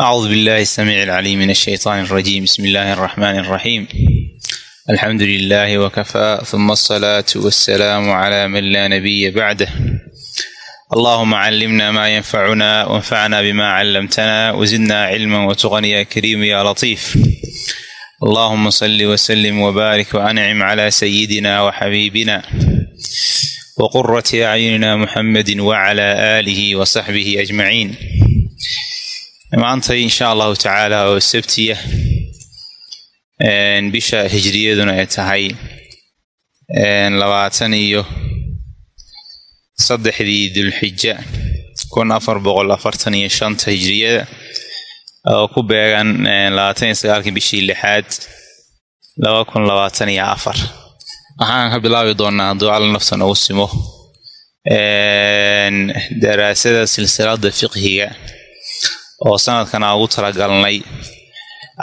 أعوذ بالله السميع العليم من الشيطان الرجيم بسم الله الرحمن الرحيم الحمد لله وكفى ثم الصلاة والسلام على من لا نبي بعده اللهم علمنا ما ينفعنا وانفعنا بما علمتنا وزدنا علما وتغني يا كريم يا لطيف اللهم صل وسلم وبارك وأنعم على سيدنا وحبيبنا وقرة أعيننا محمد وعلى آله وصحبه أجمعين maantay insha allahu tacaala oo sabtiya bisha hijriyaduna ay tahay labaatan iyo saddexdii dulxija kun afar boqol afartan iyo shanta hijriyada oo ku beegan labaatan iyo sagaalkii bishii lixaad laba kun labaatan iyo afar. Waxaan ka bilaabi doonaa hadduu alla nafta simo daraasada silsilada fiqhiga oo sanadkan aan ugu talagalnay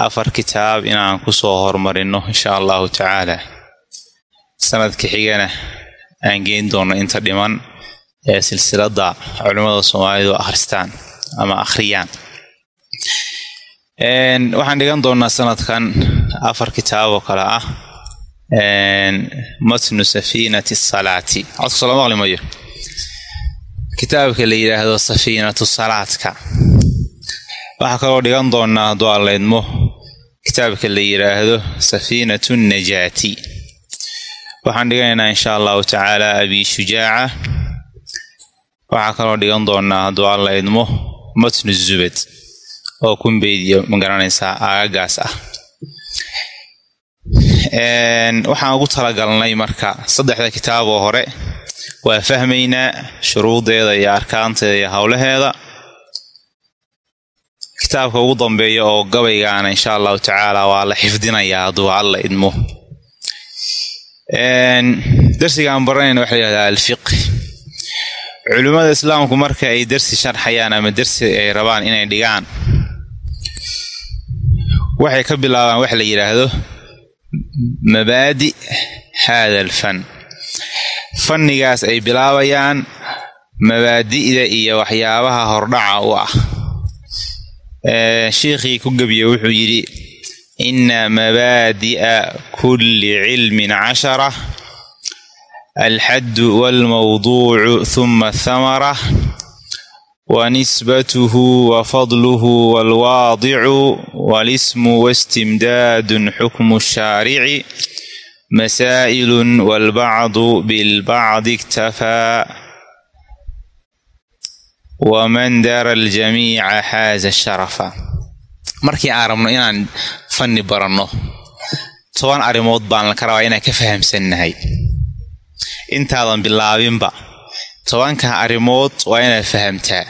afar kitaab inaan ku soo horumarino insha allahu tacaala. Sanadka xigana aan geyn doono inta dhiman ee silsilada culimmada soomaalidu akhristaan ama akhriyaan. Waxaan dhigan doonaa sanadkan afar kitaab oo kale ah. Matnu safiinati salaati. Codka soo lama maqli mayo kitaabka la yidhaahdo safiinatu salaadka waxaa kaloo dhigan doonaa hadduu allaydmo kitaabka la yidhaahdo safiinatu najaati. Waxaan dhiganaynaa insha allahu tacaala abi shujaaca. Waxaa kaloo dhigan doonaa hadduu allaydmo matnu zubad oo kunbeydiyo ma garanaysaa aagagaas ah. Waxaan ugu talagalnay marka saddexda kitaab oo hore waa fahmaynaa shuruudeeda iyo arkaanteeda iyo howlaheeda kitaabka ugu dambeeya oo gabaygaana insha allahu tacaala waa la xifdinayaa hadduu alla idmo. Darsigaan baranayna waxa layihahdaa alfiqh. Culimmada islaamku marka ay darsi sharxayaan ama darsi ay rabaan inay dhigaan waxay ka bilaabaan waxa la yidhaahdo mabaadi haada alfan. Fannigaas ay bilaabayaan mabaadi'da iyo waxyaabaha hordhaca u ah shiikhii ku gebiye wuxuu yidhi ina mabaadi'a kulli cilmin cashara alxaddu walmawduucu huma athamara wanisbatuhu wafadluhu walwaadicu walismu wastimdaadun xukmu shaarici masaa'ilun walbacdu bilbacdi iktafaa waman dara aljamiica xaaza sharafa markii aan rabno inaan fanni baranno toban arrimood baan ka rabaa inaan ka fahamsannahay. Intaadan bilaabinba tobanka arrimood waa inaad fahamtaa.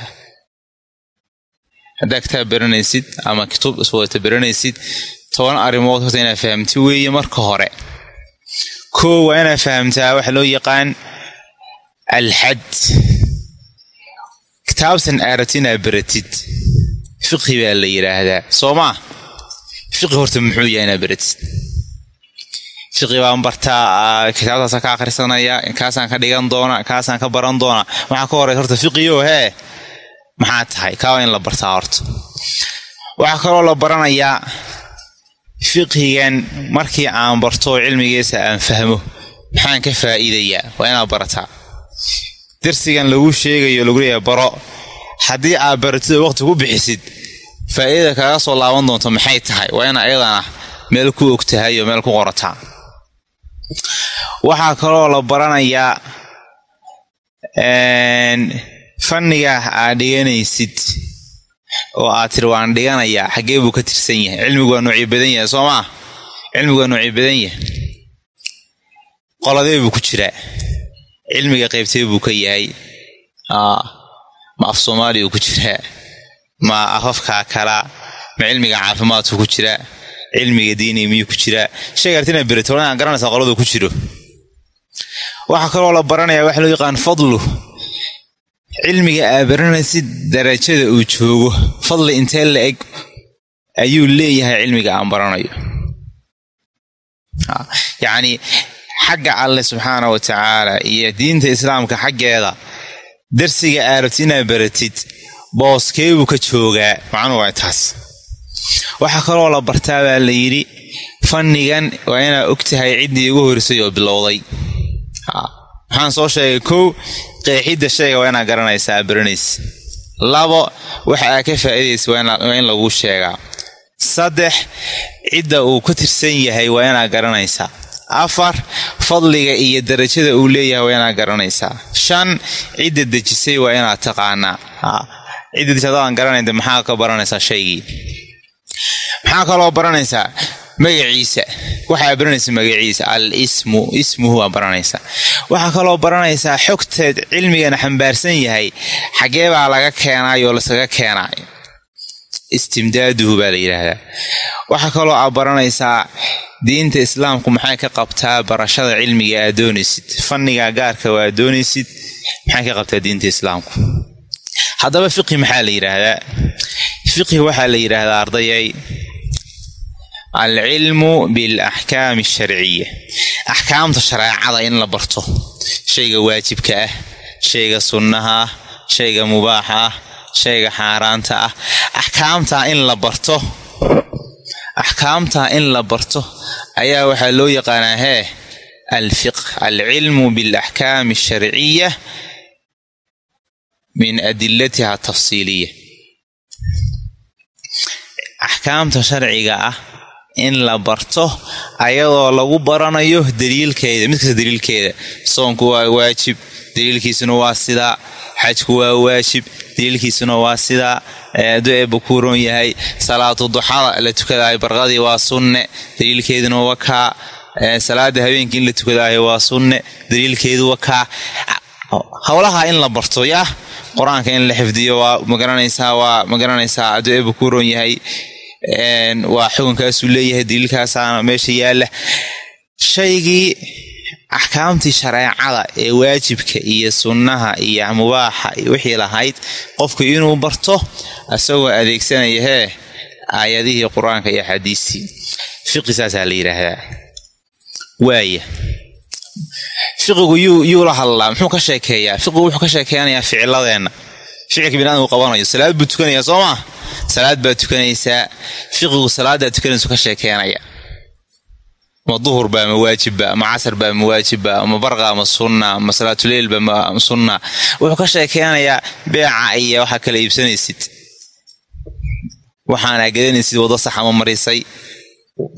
Haddaa kitaab baranaysid ama kutub iswadata baranaysid toban arrimood horta inaad fahamti weeye marka hore. Koo waa inaad fahamtaa waxa loo yaqaan alxad kitaabtan aarat inaad baratid fiqhi baa la yidhaahdaa soo maa fiqhi horta muxuu yahay inaad baratid fiqhi baan bartaa kitaabtaasaan ka akhrisanaya kaasaan ka dhigan doona kaasaan ka baran doona waxaa ka horeysa horta fiqiyo hee? Maxaa tahay? Kaawaa in la bartaa horta. Waxaa kaloo la baranayaa fiqhigan markii aan barto cilmigiisa aan fahmo. Maxaan ka faa'iidayaa? Waa inaad barataa darsigan lagu sheegayo lagu leeyahay baro. Haddii aad baratida waqti ku bixisid faa'iidada kaaga soo laaban doonto maxay tahay? Waa ina ayadana meel ku og tahay oo meel ku qorataa waxaa kaloo la baranayaa fanniga aad dhiganaysid oo aad tiri waan dhiganayaa xaggee buu ka tirsan yahay. Cilmigu waa noocyo badan yahay soo maa cilmigu waa noocyo badan yahay. Qoladee buu ku jiraa cilmiga qaybtee buu ka yahay. Ma af soomaaliya ku jiraa ma afafkaa kalaa ma cilmiga caafimaadku ku jiraa cilmiga diiniga miyuu ku jiraa sheega artina berito inaan garanaysaa qoladu ku jiro. Waxaa kaloo la baranayaa waxa loo yaqaan fadlu. Cilmiga aad baranaysid darajada uu joogo. Fadli intee la eg ayuu leeyahay cilmiga aan baranayo. Yacni xagga alle subxaana wa tacaala iyo diinta islaamka xaggeeda darsiga aad rabti inaad baratid booskeebuu ka joogaa macnuu waa taas. Waxaa kaloo la bartaa baa la yidhi fannigan waa inaad og tahay ciddii ugu horisay oo bilowday. Waxaan soo sheegay kow qeexidda shayga waa inaad garanaysaa baranaysa labo waxa aad ka faa'iidaysa waa in laguu sheegaa. Saddex cidda uu ka tirsan yahay waa inaad garanaysaa afar fadliga iyo darajada uu leeyahay waa inaad garanaysaa. Shan cidda dejisay waa inaad taqaanaa. Cidda dejisay hadaadan garanayda maxaa ka baranaysaa shaygii? Maxaa kaloo baranaysaa? Magaciisa waxaa baranaysa magaciisa al ismu ismuhu waa baranaysaa. Waxaa kaloo baranaysaa xogteed cilmigana xambaarsan yahay xaggee baa laga keenaayoo laskaga keenaayo istimdaaduhu baa la yidhaahdaa. Waxaa kaloo aad baranaysaa diinta islaamku maxay ka qabtaa barashada cilmiga aad doonaysid? Fanniga gaarka waa doonaysid maxay ka qabtaa diinta islaamku? Haddaba fiqhi maxaa la yidhaahdaa? Fiqhi waxaa la yidhaahdaa ardayay alcilmu bilaxkaami asharciya axkaamta shareecada in la barto shayga waajibka ah shayga sunnaha ah shayga mubaaxa ah shayga xaaraanta ah. Axkaamtaa in la barto. Axkaamtaa in la barto ayaa waxaa loo yaqaanaa hee alfiqh alcilmu bialaxkaami asharciya min adilatiha tafsiiliya axkaamta sharciga ah in la barto ayadoo lagu baranayo daliilkeeda mid kasta daliilkeeda. Soonku waa waajib daliilkiisuna waa sidaa xajku waa waajib. Daliilkiisuna waa sidaa aduu eebba kuu roon yahay. Salaatu duxada la tukadaayo barqadii waa sunne. Daliilkeeduna waa kaa. Salaada habeenkii in la tukadaayo waa sunne. Daliilkeedu waa kaa. Howlaha in la barto yaa qur'aanka in la xifdiyo waa ma garanaysaa waa ma garanaysaa aduu eebba kuu roon yahay waa xukunkaasuu leeyahay daliilkaasaana meesha yaalla. Shaygii axkaamtii shareecada ee waajibka iyo sunnaha iyo mubaaxa wixii lahayd qofku inuu barto isagoo adeegsanaya hee aayadihii qur'aanka iyo axaadiistii fiqi saasaa la yidhaahdaa. Waaya. Fiqigu yuu la hadlaa muxuu ka sheekeeyaa? Fiqigu wuxuu ka sheekeynayaa ficiladeenna ficilka biniadamku qabanayo salaad buu tukanayaa soo maa salaad baad tukanaysaa. Fiqigu salaadaad tukanaysu ka sheekeenaya ma duhurba ma waajibba ma casarba ma waajibba ma barqa ma sunna ma salaatuleilba ma sunna. Wuxuu ka sheekeynayaa beeca iyo waxaa kala iibsanaysid. Waxaana gadanaysid waddo saxa ma marisay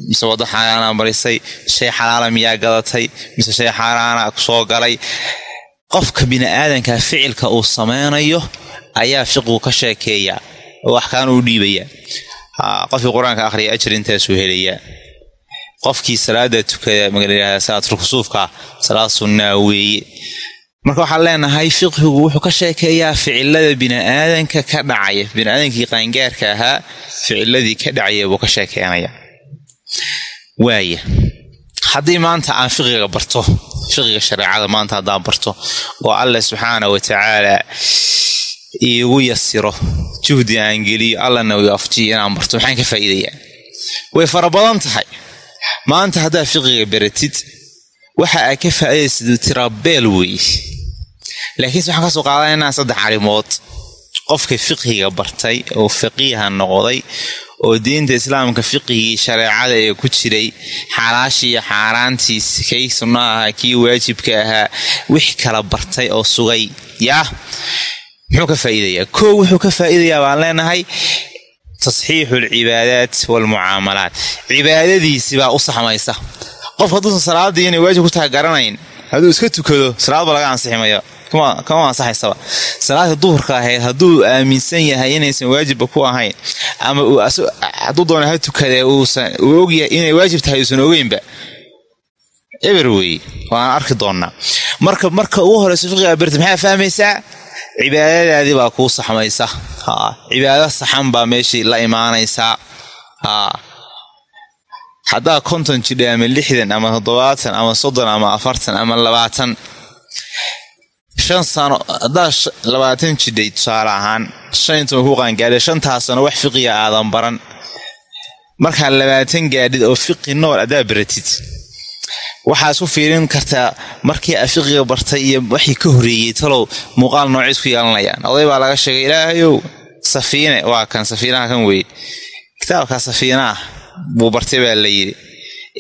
mise waddo xaaraana marisay shay xalaala miyaa gadatay mise shay xaaraana soo galay. Qofka bini'aadanka ficilka uu sameynayo ayaa fiqigu ka sheekeeyaa oo axkaan uu dhiibayaa. Qofkii qur'aanka akhriya ajir intaasuu helayaa qofkii salaada tukada malayihahda salaatulkusuufka salaad sunnaa weeye marka waxaan leenahay fiqhigu wuxuu ka sheekeeyaa ficilada bini'aadanka ka dhacaya biniaadankii qaangaarka ahaa ficiladii ka dhacaya buu ka sheekeenaya waaya haddii maanta aan fiqiga barto fiqiga shareecada maanta haddaan barto oo alleh subxaana wa tacaala iigu yasiro juhdi aan geliyo allana uu afjiyo inaan barto maxaan ka faa'iidayaa way fara badan tahay maanta haddaad fiqiga baratid waxa aad ka faa'iidaysid tirabeel weeye laakiinse waxaan ka soo qaadanaynaa saddex arrimood qofka fiqhiga bartay oo faqiiha noqday oo diinta islaamka fiqigii shareecada ee ku jiray xalaashii iyo xaaraantiis kay sunno ahaa kii waajibka ahaa wix kala bartay oo sugay. Yaa muxuu ka faa'iidayaa? Koo wuxuu ka faa'iidayaa baan leenahay tasxiixu alcibaadaat waalmucaamalaat cibaadadiisibaa u saxmaysa. Qof hadduusan salaaddii inay waajib ku tahay garanayn hadduu iska tukado salaadba laga ansiximaya kama ansaxaysaba. Salaadii duhurka ahayd hadduu aaminsan yahay inaysan waajibba ku ahayn ama hadduu doona ha tukadee uusan uu ogyahay inay waajib tahay uusan ogeynba. Eber weeye waan arki doonnaa. Marka marka ugu horeyso fiqiga berti maxaa fahmaysaa cibaadadaadii baa kuu saxmaysa. Cibaado saxan baa meeshii la imaanaysaa haddaa konton jidha ama lixdan ama toddobaatan ama soddon ama afartan ama labaatan shan sano haddaa labaatan jidhay tusaale ahaan shan intan ku qaangaadhay shantaas sano wax fiqiga aadan baran. Markaa labaatan gaadhid oo fiqi nool haddaa baratid waxaa isku fiirin kartaa markii a fiqiga bartay iyo waxii ka horreeyey talow muuqaal noociis ku yeelanayaan oday baa laga sheegay ilaahayow safiine. Waa kan safiinaha kan weye kitaabkaa safiinaah buu bartay baa la yidhi.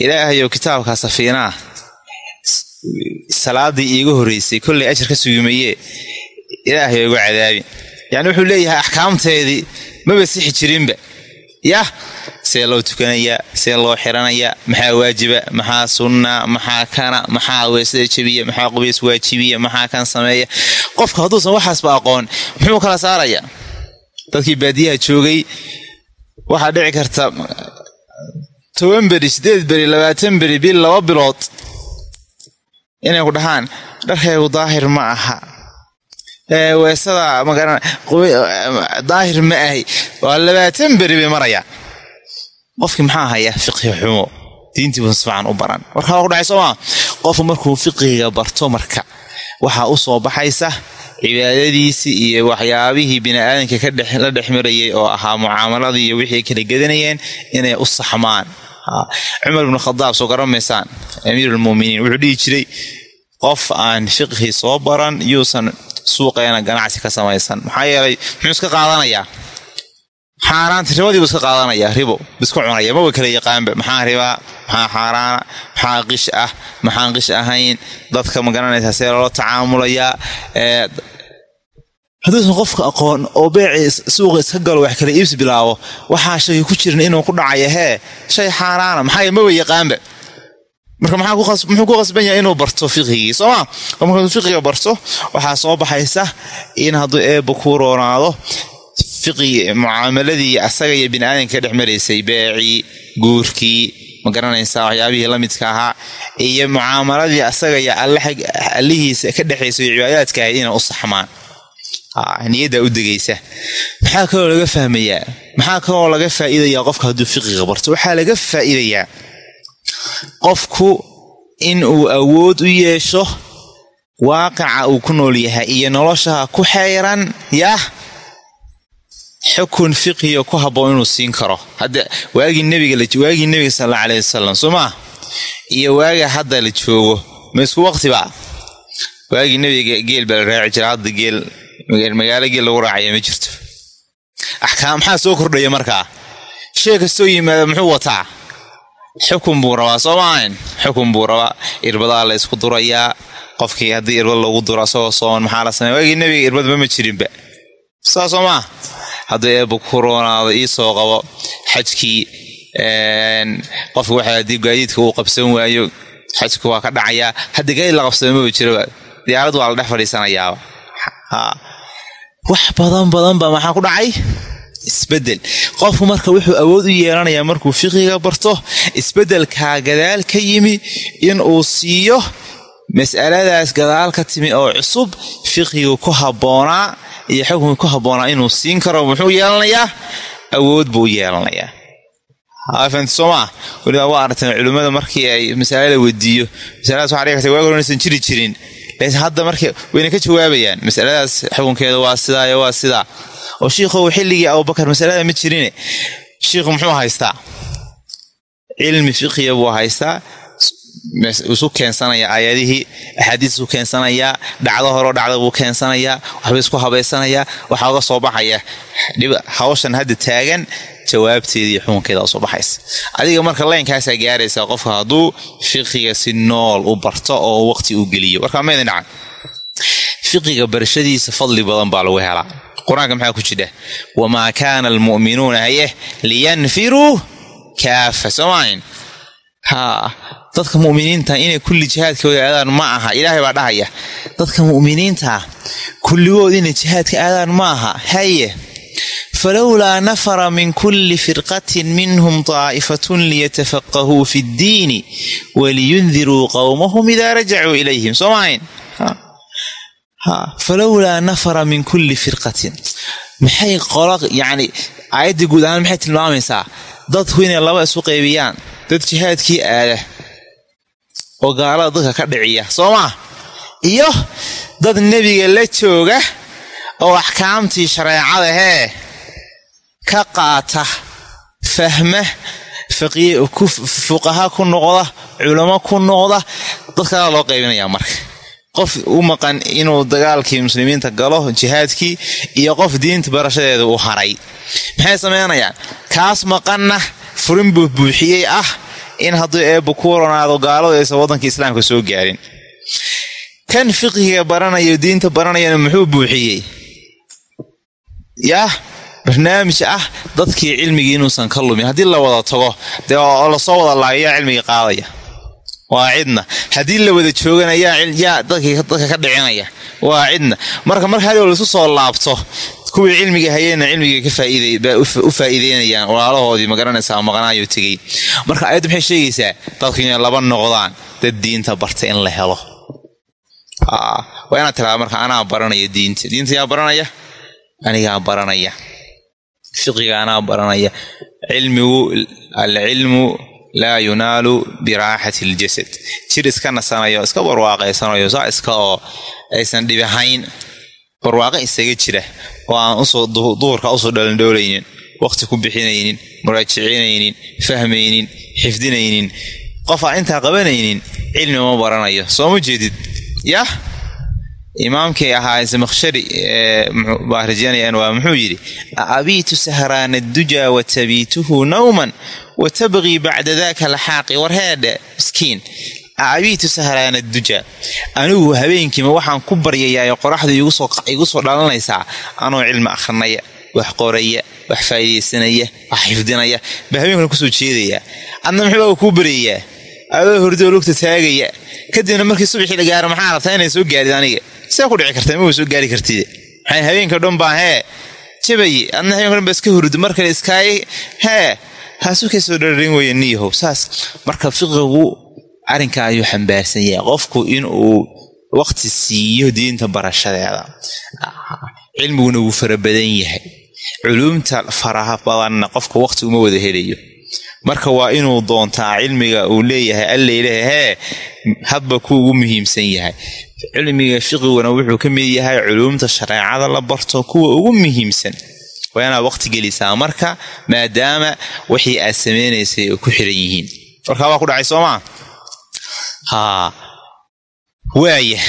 Ilaahayow kitaabkaa safiinaah salaadii iiga horreysay kollay ajar ka sugimayee ilaahay uga cadaabin. Yacni wuxuu leeyahay axkaamteedii maba sixi jirinba yah see loo tukanayaa see loo xiranayaa maxaa waajiba maxaa sunna maxaa kana maxaa weysada jebiya maxaa qubays waajibiya maxaa kan sameeya. Qofka hadduusan waxaasba aqoon muxuu kala saarayaa dadkii baadiyaha joogay waxaa dhici karta toban beri sideed beri labaatan beri bil laba bilood inay ku dhahaan. Dharkaygu daahir ma aha. Weesada daahir ma ahay. Waa labaatan beri bay marayaan qofkii maxaa haya? Fiqhi xumo. Diintiibu sifcan u baran. Warkaa ku dhacay soomaa qofku markuu fiqiga barto marka waxaa u soo baxaysa cibaadadiisii iyo waxyaabihii biniaadanka la dhex marayay oo ahaa mucaamaladii iyo wixii kala gedanayeen inay u saxmaan. Cumar ibnu khadaab soo garamaysaan amiirulmuminiin wuxuu dhihi jiray qof aan fiqhi soo baran yuusan suuqeena ganacsi ka samaysan. Maxaa yeelay muxuu iska qaadanayaa xaaraanta ribadii buu iska qaadanayaa ribo. Bisku cunaya maba kala yaqaanba. Maxaa ribaa maxaa xaaraana maxaa qish ah maxaan qish ahayn. Dadka ma see loola tacaamulayaa hadduusan qofka aqoon oo beecii suuqa iska galo wax kala iibsi bilaabo waxaa shay ku jirin inuu ku dhacaya hee shay xaaraana. Maxaa maba yaqaanba. Marka muxuu ku qasban yahay inuu barto fiqhigii? Sooma markuu fiqiga barto waxaa soo baxaysa in hadduu eebba ku roonaado fiqigi mucaamaladii asaga iyo biniaadanka ka dhex maraysay beecii guurkii ma garanaysaa waxyaabihii la midka ahaa iyo mucaamaladii asaga iyo allihiisa ka dhexaysa iyo cibaadaadka ahayd inay u saxmaan. Niyaddaa u degaysa. Maxaa kaloo laga fahmayaa? Maxaa kaloo laga faa'iidayaa qofka hadduu fiqiga barto waxaa laga faa'iidayaa qofku in uu awood u yeesho waaqica uu ku nool yahay iyo noloshaha ku xeeran yah xukun fiqiga ku habboon inuu siin karo. Hadda waagii nebigawaagii nebiga sal alla alayhi wasalam soo maa iyo waaga hadda la joogo ma isku waqtiba waagii nebiga geel baa la raaci jira hadda geel magaalo geel lagu raacaya ma jirto. Axkaam maxaa soo kordhaya markaa shay kastoo yimaada muxuu wataa? Xukun buu rabaa soo maahayn xukun buu rabaa irbadaa la ysku durayaa qofkii haddii irbad loogu duro asagoo sooman maxaa la sameya waagii nebiga irbadba ma jirinba. Saa soo maa hadduu eebba ku ii soo qabo xajkii qofka waxa haddii gaadiidka uu qabsan waayo xajku waa ka dhacayaa hadda gaadiid la qabsada maba jiraba diyaarad waa la dhex fadhiisanayaaba wax badan badan baa maxaa ku dhacay? Isbedel qofku marka wuxuu awood u yeelanayaa markuu fiqiga barto isbedelkaa gadaal ka yimi in uu siiyo mas'aladaas gadaal ka timi oo cusub fiqigu ku habboonaa iyo xukunka ku habboonaa inuu siin karo muxuu yeelanayaa? Awood buu yeelanayaa. Maa weliba waa aragteen culimmada markii ay masale la weydiiyo. Masaladaas waxa dhici karta waagi hore inaysan jiri jirin. Laakiin hadda marka wayna ka jawaabayaan masaladaas xukunkeeda waa sidaa iyo waa sidaa. Oo shiikhow xilligii abubakar masalada ma jirine. Shiikhu muxuu haystaa? Cilmi fiqiya buu haystaa isu keensanaya aayadihii axaadiis isu keensanayaa dhacdo horeo dhacda buu keensanayaa waxba isku habaysanayaa waxaa soo baxaya. Hawshan hadda taagan jawaabteeda iyo xukunkeeda u soo baxaysa. Adiga marka laynkaasaa gaaraysaa qofka hadduu fiqiga si nool u barto oo waqti u geliyo. Warkaa maydin dhacan fiqiga barashadiisa fadli badan baa lagu helaa. Qur'aanka maxaa ku jidha wamaa kaana almu'minuuna haye liyanfiruu kaafa soomahayn haa dadka mu'miniinta inay kulli jihaadkooda aadaan ma aha ilaahay baa dhahaya. Dadka mu'miniinta kulligood inay jihaadka aadaan ma aha. Haye falowlaa nafara min kulli firqatin minhum daa'ifatun liyatafaqahuu fi ddiini waliyundiruu qowmahum idaa rajacuu ilayhim. Soo mahayn falowlaa nafara min kulli firqatin. Maxay qola yacni aayadda guud ahaan maxay tilmaamaysaa? Dadku inay laba isu qaybiyaan dad jihaadkii aada oo gaalada dadka ka dhiciya soo maa iyo dad nebiga la jooga oo axkaamtii shareecada hee ka qaata fahma fuqaha ku noqda culamo ku noqda dadkala loo qaybinayaa marka. Qof u maqan inuu dagaalkii muslimiinta galo jihaadkii iyo qof diinta barashadeeda uu haray. Maxay samaynayaan kaas maqanna furin buu buuxiyey ah in hadduu eebba ku ronaado gaaladu aysan waddanka islaamka soo gaarin. Kan fiqiga baranayo diinta baranayana muxuu buuxiyey? Yah barnaamij ah dadkii cilmigii inuusan ka lumin. Haddii la wada tago dee oo la soo wada laayo cilmigii qaadaya. Waa cidna. Haddii la wada joogana yaa dadka ka dhicinaya waa cidna. Marka mar hali laisu soo laabto kuwii cilmiga hayeenna cilmiga u faa'iideynayaan walaalahoodii ma garanaysaa maqnaayo tegey. Marka ayaddu maxay sheegaysaa? Dadku inay laba noqdaan dad diinta barta in la helo. Waa inaad tiraada marka anaa baranaya diinta. Diinta yaa baranaya? Anigaa baranaya. Fiqiga anaa baranaya. Cilmigu alcilmu laa yunaalu biraaxati iljasad jir iska nasanayo iska barwaaqaysanayo saa iska oo aysan dhibahayn barwaaqo isaga jira. Oo aan duhurka u soo dhalindhoolaynin waqti ku bixinaynin muraajicinaynin fahmaynin xifdinaynin qof aan intaa qabanaynin cilmi ma baranayo soo ma jeedid? Yah imaamkii ahaa zamakhshari baa rajaynayaan waa muxuu yidhi abiitu sahraana dujaa wa nawman wa tabqii bacda daaka laxaaqi warheedhe miskiin abiitu sahraana dujaa anigu habeenkiima waxaan ku baryayaa qoraxdu igu soo dhalanaysaa anoo cilmi akhrinaya wax qoraya wax faa'iidaysanaya wax xifdinaya baa habeenkana ku soo jeedayaa adna muxuu kuu baryayaa adoo hordoo lugta taagaya kadibna markii subaxii la gaaro maxaa rabtaa inay soo gaadid aniga see ku dhici karta ma soo gaari kartid habeenka dhan baa hee jabaye adna habeenka dhan iska hurdo markale iskaay hee haasu ka soo dhararin weeye niyahow saas marka fiqigu arrinka ayuu xambaarsan yahay. Qofku inuu waqti siiyo diinta barashadeeda cilmiguna wuu fara badan yahay. Culuumta faraha badanna qofka waqti uma wada helayo. Marka waa inuu doontaa cilmiga uu leeyahay alleylehe hee hadba ku ugu muhiimsan yahay. Cilmiga fiqiguna wuxuu ka mid yahay culuumta shareecada la barto kuwa ugu muhiimsan waa inaad waqti gelisaa marka maadaama wixii aad samaynaysay ay ku xiran yihiin. Warkaa waa ku dhacay soomaa haa waaya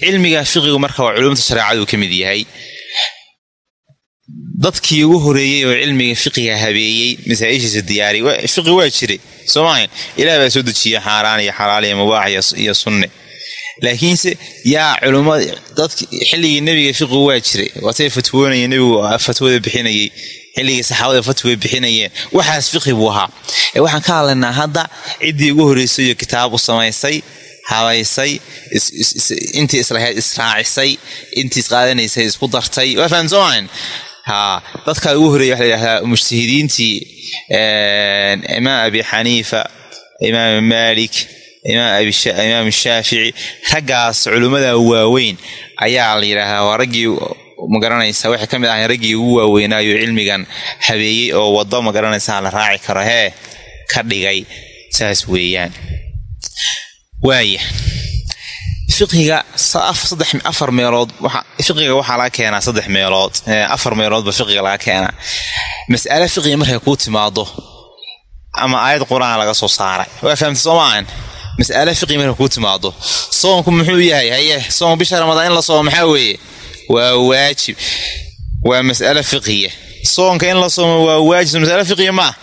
cilmiga fiqigu marka waa culuumta shareecaduu ka mid yahay. Dadkii ugu horeeyey oo cilmiga fiqiga habeeyey masaa-ishiisa diyaariy fiqi waa jiray soo maahan ilaah baa soo dejiya xaaraan iyo xalaal iyo mubaax iyo sunne laakiinse yaa culumad dadk xilligii nebiga fiqigu waa jiray. Waatay fatwoonaya nebigu fatwada bixinayey xilligii saxaabada fatwa bixinayeen. Waxaas fiqi buu ahaa. Ee waxaan ka hadlaynaa hadda ciddii ugu horreysay iyo kitaabu samaysay habaysay intii islahayd israacisay intii isqaadanaysay isku dartay. Waa fahan soo maahan haa dadkaa ugu horreeya waxa la yidhahdaa mujtahidiintii imaam abi xaniifa imaam maalik imaam shaafici raggaas culimmada waaweyn ayaa la yidhaahdaa waa raggii magaranaysa waxay ka mid ahayn raggii ugu waaweynaayo cilmigan habeeyey oo waddo ma garanaysaa la raaci karo hee ka dhigay. Saas weeyaan. Waaya fiqiga afar meelood fiqiga waxaa laga keenaa saddex meelood afar meeloodba fiqiga laga keenaa. Mas'ale fiqiga markay kuu timaado ama aayad qur'aan laga soo saaray. Waa fahamta soo maahan mas'ale fiqiga markay kuu timaado. Soonku muxuu yahay? Haye soon bisha ramadaan in la soomo maxaa weeye? Waa waajib. Waa mas'ale fiqiya soonka in la soomo waa waajib. Mas'ale fiqiya maa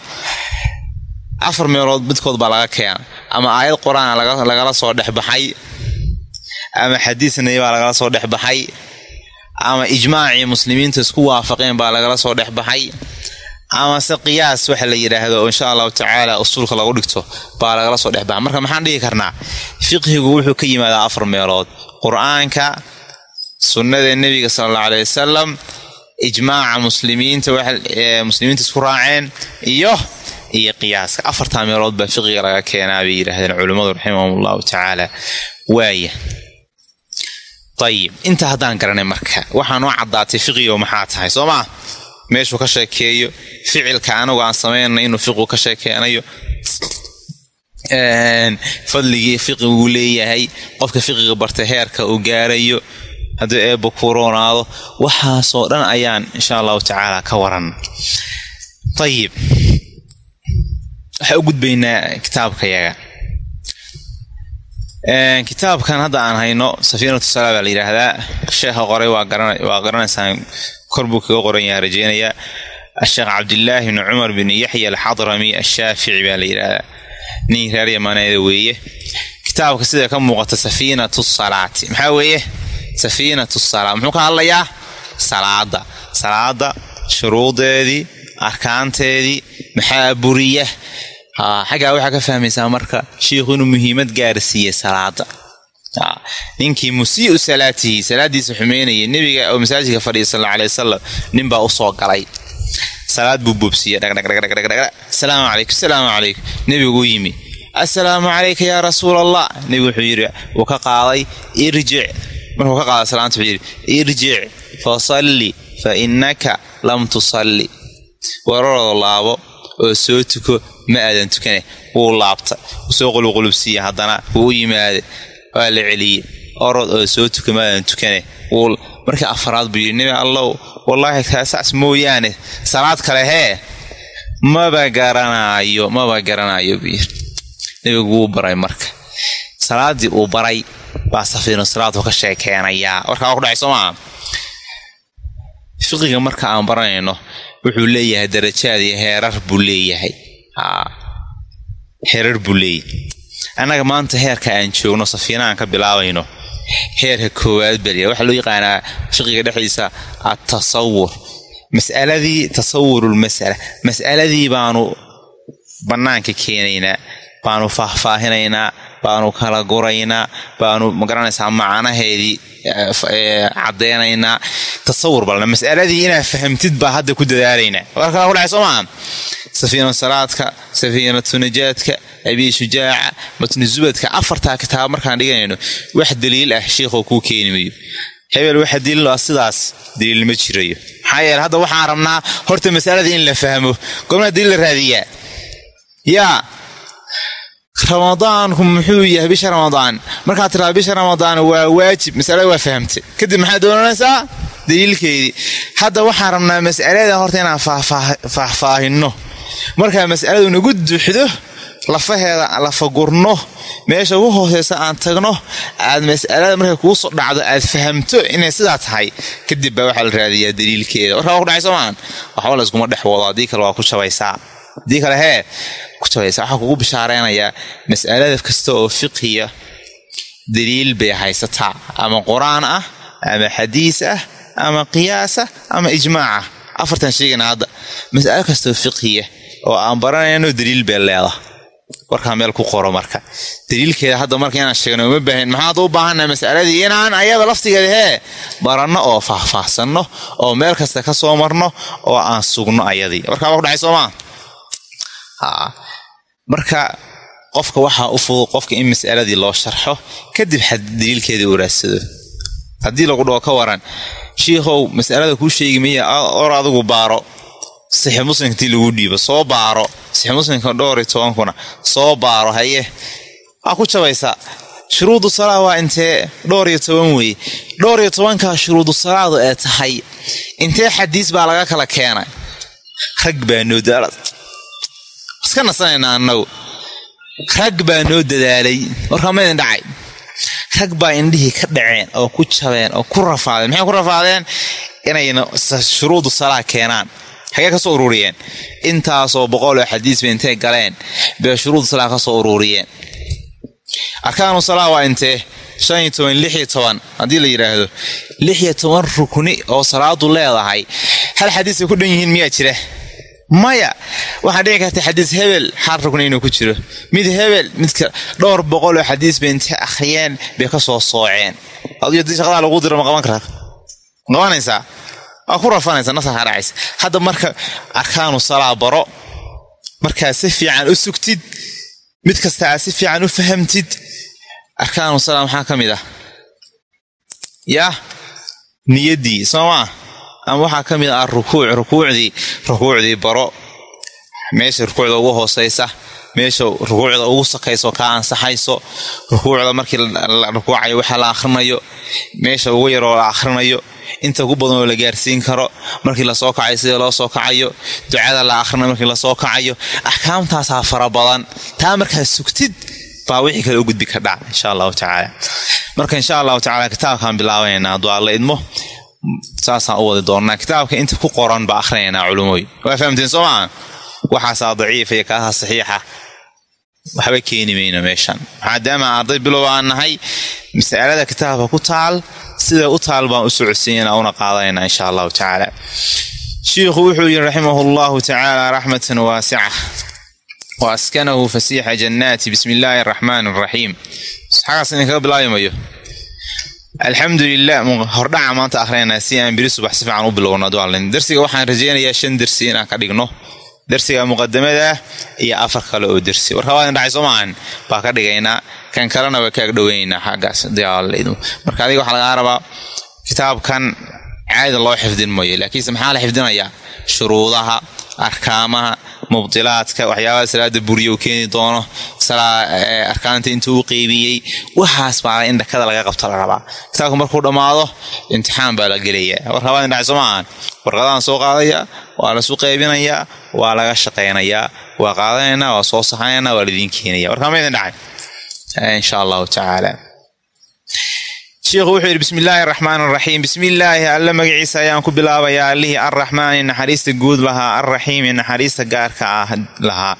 afar meelood midkood baa laga keena. Ama aayad qur'aan lagala soo dhexbaxay ama xadiisnay baa lagala soo dhexbaxay ama ijmaacii muslimiinta isku waafaqeen baa lagala soo dhexbaxay ama se qiyaas waxa la yidhaahdo insha allahu tacaala usuulka lagu dhigto baa lagala soo dhexbaxa marka maxaan dhigi karnaa fiqhigu wuxuu ka yimaadaa afar meelood. Qur'aanka sunnada nebiga sala allahu aley wasalam ijmaaca muslimiinta muslimiinta isku raaceen iyo iyo qiyaaska. Afartaa meelood baa fiqiga laga keenaa bay yidhaahdeen culimmadu raximahum allahu tacaala. Waaya ayib intaa haddaan garanay marka waxaa noo caddaatay fiqigo maxaa tahay soo maa meeshuu ka sheekeeyo ficilka anigu aan samaynay inuu fiqigu ka sheekeynayo fadligii fiqiguu leeyahay qofka fiqiga bartay heerka uu gaarayo hadduu eebba ku roonaado waxaasoo dhan ayaan insha allahu tacaala ka waran. Ayib waxaa u gudbaynaa kitaabka yaga kitaabkan hadda aan hayno safiinatu salaa baa la yidhaahdaa. Sheekha qoray waa garanaysaan kor buu kaga qoran yaha rajeynayaa asheekh cabdilaahi bni cumar bni yaxya alxadrami ashaafici baa la yidhaahdaa. Nin reer yamaneeda weeye. Kitaabka sida ka muuqata safiinatu salaati maxaa weeye? Safiinatu salaa muxuu ka hadlayaa? Salaada. Salaada shuruudeedii arkaanteedii maxaa buriya xaggaa waxaa ka fahmaysaa marka shiikhu inuu muhiimad gaarsiiyey salaada ninkii musii'u salaatihi salaadiisa xumeynaya nebiga oo masaajidka fadhiya sal alla alay wasalam ninbaa u soo galay. Salaad buu boobsiiyey dhagdhagdhagdhagdhag asalaamu calaykum asalaamu calaykum nebiguu yimi assalaamu calayka yaa rasuul allah nebigu wuxuu yidhi wuu ka qaaday irjic. Markuu ka qaaday salaanta wuxuu yidhi irjic fasalli fa innaka lam tusalli. Wararoo laabo oo soo tuko ma aadan tukane wuu laabta soo qulubqulubsiiya haddana wuu u yimaade waa la celiyey orod oo soo tuka ma aadan tukane markii afaraad buu yidhi nebi allow wallaahi kaasaas mooyaane salaad kale hee? Maba garanaayo maba garanaayo buu yidhi. Nebigu wuu baray marka. Salaaddii uu baray baa safiinu salaadu ka sheekeenayaa warkaa ku dhacay soo maaha? Fiqiga marka aan baranayno wuxuu leeyahay darajaad iyo heerar buu leeyahay. Heerar buu leeyahay. Annaga maanta heerka aan joogno safiina aan ka bilaabayno heerka koowaad baliya waxaa loo yaqaanaa fiqiga dhexdiisa atasawur mas'aladii tasawurulmas'ala mas'aladii baanu bannaanka keenaynaa baanu faahfaahinaynaa baanu kala guraynaa baanu ma garanaysaa macnaheedii caddeynaynaa tasawur balna mas'aladii inaa fahamtid baa hadda ku dadaalaynaa warkaa ku dhacay soo safiina salaadka safiinatu najaadka abi shujaaca matnu zubadka afartaa kitaab markaan dhiganayno wax daliil ah sheikho kuu keeni mayo. Hebel waxa daliil ah sidaas daliil ma jirayo. Maxaa yeele hadda waxaan rabnaa horta masaladii in la fahmo goobnaa daliil la raadiyaa. Yaa ramadaanku muxuu yahay bisha ramadaan markaad tiraa bisha ramadaan waa waajib masalada waa fahamtay kadib maxaad doonanaysaa? Daliilkeedii. Hadda waxaan rabnaa mas'alada horta inaan faahfaahinno markaa mas'aladu nagu duxdo lafaheeda lafagurno meesha ugu hooseysa aan tagno aad mas'alada markay kuu soo dhacdo aad fahamto inay sidaa tahay. Kadib baa waxaa la raadiyaa daliilkeeda. Warkaa waa ku dhacay soomaan waxba layskuma dhex wado haddii kale waa ku jabaysaa haddii kale hee ku jabaysaa waxaa kugu bishaareynayaa mas'alada kasta oo fiqiya daliil bay haysataa. Ama qur'aan ah ama xadiis ah ama qiyaas ah ama ijmaac ah. Afartan sheegana hadda mas'alo kastaoo fiqiya oo aan baranayno daliil bay leedaha warkaa meel ku qoro marka. Daliilkeeda hadda marka inaan sheegno uma baahan maxaad u baahannaha masaladii? Inaan ayada laftigeeda hee baranno oo faahfaahsanno oo meel kasta ka soo marno oo aan sugno ayadii. Warkaa waa ku dhacay soomaa marka qofka waxaa u fudud qofka in mas'aladii loo sharxo kadib daliilkeeda u raadsado. Haddii lagu dhaho ka waran shiikhow mas'alada kuu sheegi maya or adigu baaro. Saxi muslimka lagu dhiibo soo baaro. Saxi muslimka dhowr iyo tobankuna soo baaro haye. Waa ku jabaysaa. Shuruudu salaa waa intee dhowr iyo toban weeye. Dhowr iyo tobankaa shuruudu salaadu ee tahay intee xadiis baa laga kala keenay? Rag baa iska nasanaynaa annagu rag baa noo dadaalay warkaa ma idin dhacay. Rag baa indhihii ka dhaceen oo ku jabeen oo ku rafaadeen. Maxay ku rafaadeen? Inayna shuruudu salaa keenaan. Xagee ka soo ururiyeen? Intaasoo boqoloo xadiis bay intay galeen. Bay shuruudu salaa ka soo ururiyeen. Arkaanu salaa waa intee? Shan iyo toban lix iyo toban. Haddii la yidhaahdo lix iyo toban rukni oo salaadu leedahay. Hal xadiis ay ku dhan yihiin miyaa jira maya waxaa dhici karta xadiis hebel xal rukni inuu ku jiro. Mid hebel midka dhowr boqoloo xadiis bay intay akhriyeen bay ka soo sooceen. Adiyo shaqadaa lagu diro ma qaban karaa ma qabanaysaa waa ku rafanaysa? Nasarkaa dhacaysa hadda marka arkaanu salaa baro markaad si fiican u sugtid mid kasta aad si fiican u fahamtid arkaanu salaa maxaa ka mid ah? Yah niyaddii soo maa ama waxaa ka mid ah rukuuc rukuucdii rukuucdii baro. Meesha rukuucda ugu hooseysa meesha rukuucda ugu sakayso kaa ansaxayso rukuucda markii la rukuucayo waxa la akhrinayo. Meesha ugu yaroo la akhrinayo. Inta ugu badan oo la gaarsiin karo. Markii la soo kacayo sida loo soo kacayo. Ducada la akhrinayo markii la soo kacayo. Axkaamtaasaa fara badan. Taa markaad sugtid baa wixii kale u gudbi ka dhaca insha allahu tacaala. Marka insha allahu tacala kitaabkaan bilaabaynaa hadduu alla idmo saasaan u wadi doonnaa kitaabka inta ku qoran baa akhrinaynaa culumooy waa fahamteen soo maa waxaasaa daciifa iyo kaasaa saxiixa. Waxba keeni mayno meeshan. Maadaama arday bilow aan nahay masalada kitaabka ku taal sida u taal baan u socodsiinana una qaadanaynaa insha allahu tacaala. Shiikhu wuxuu yidhi raximahu llahu tacaala raxmatan waasica. Wa fasiixa jannaati. Bismi illaahi araxmaan araxiim xagaas idinkaga bilaabimayo alxamdu lilah hordhaca maanta akhrinanaa si aan biri subax si fiican u bilowno adwaalin darsiga waxaan rajaynayaa shan dersi inaan ka dhigno. Darsiga muqadamada iyo afar kale oo dersi warka waa idin dhacay soo baa ka dhigaynaa. Kan kalena waa ka agdhoweynaynaa xaggaas marka adiga waxaa lagaa rabaa kitaabkan caada loo xifdin mayo laakiinse maxaa la xifdinayaa? Shuruudaha arkaamaha mubdilaadka waxyaabaha salaada buriya uu keeni doono. Arkaanta intuu u qeybiyey waxaas baa in dhakada laga qabto la rabaa. Kitaabka markuu dhammaado imtixaan baa la gelayaa. Dhacay soo maahan. Warqadaan soo qaadaya waa lasu qaybinayaa waa laga shaqaynayaa waa qaadanaynaa waa soo saxanaynaa waa laidiin keenaya. Warkama idin dhacay. Insha allahu tacaala sheikhu wuxuu yidhi bismi illaahi araxmaan araxiim bismi illaahi alla magaciisa ayaan ku bilaabayaa allihii arraxmaani naxariista guud lahaa arraxiimi naxariista gaarka ah lahaa.